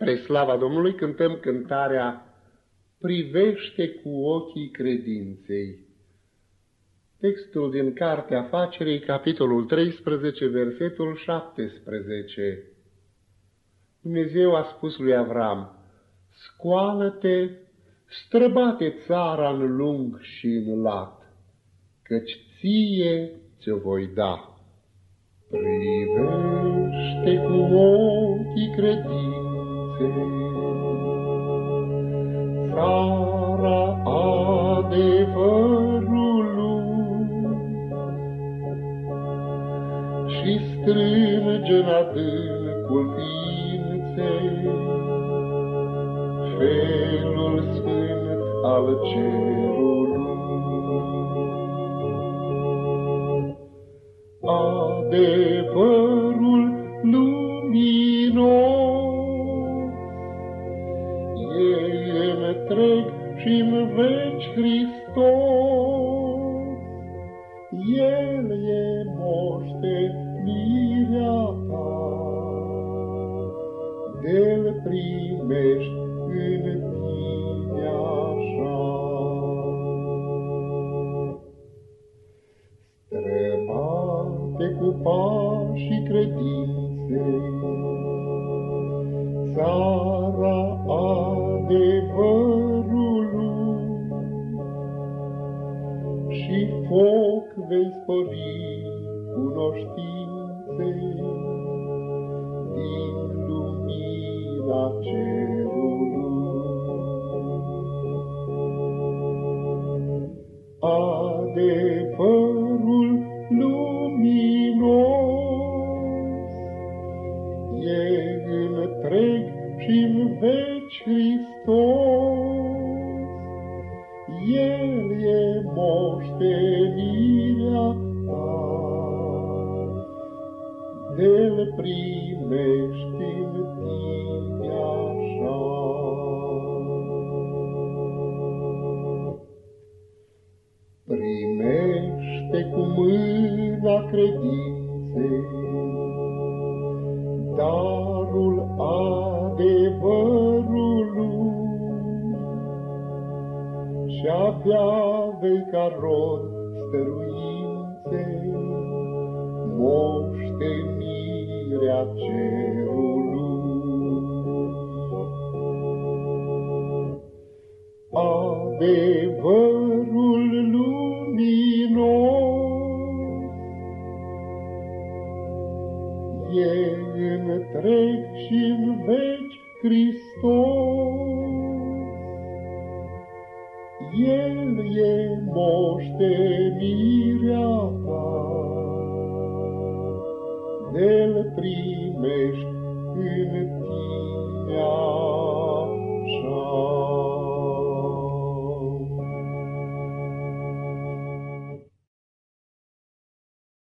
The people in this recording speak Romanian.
Spre slava Domnului cântăm cântarea Privește cu ochii credinței. Textul din Cartea Afacerii, capitolul 13, versetul 17. Dumnezeu a spus lui Avram, Scoală-te, străbate țara în lung și în lat, căci ție ți-o voi da. Privește cu ochii credinței, țara adevărului și strânge în adâncul ființei felul sfânt al cerului. Întreg și-n veci Hristos. El e moștenirea ta, de-l primești în tine așa. Străbate cu pașii credinței, țara adevărului și foc vei spări cunoștinței din lumina cerului. Adevărul luminos e întreg și-n veci Hristos. Moștenirea ta, de-l primești în tine așa. Primește cu mâna credinței darul și abia vei ca rod stăruinței moștenirea cerului. Adevărul luminos e întreg și în veci Hristos. El e moștenirea ta, de-l primești în tine așa.